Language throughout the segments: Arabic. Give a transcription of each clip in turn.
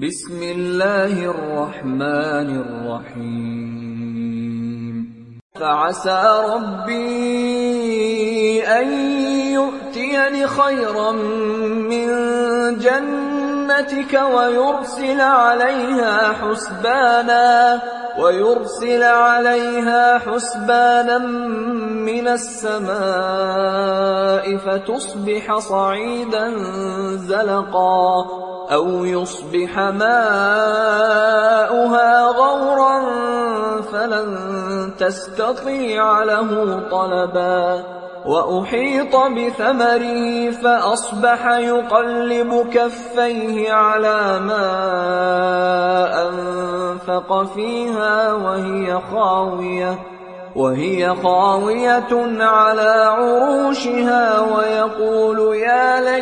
بسم الله الرحمن الرحيم فعسى ربي ان يؤتيني خيرا من جنتك ويرسل عليها حسبانا ويرسل عليها حسبانا من السماء فتصبح صعيدا زلقا أو يصبح ماؤها تستطيع له طلبا وأحيط بثمره فأصبح يقلب كفيه على ما أنفق فيها وهي خاوية وهي خاوية على عروشها ويقول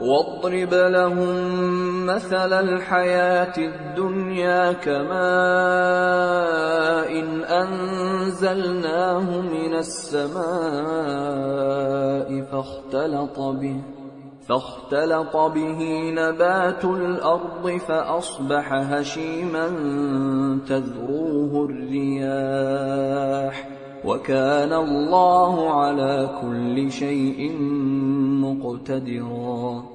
واضرب لهم مثل الحياة الدنيا كماء إن أنزلناه من السماء فاختلط به فاختلط به نبات الأرض فأصبح هشيما تذروه الرياح وكان الله على كل شيء مقتدرا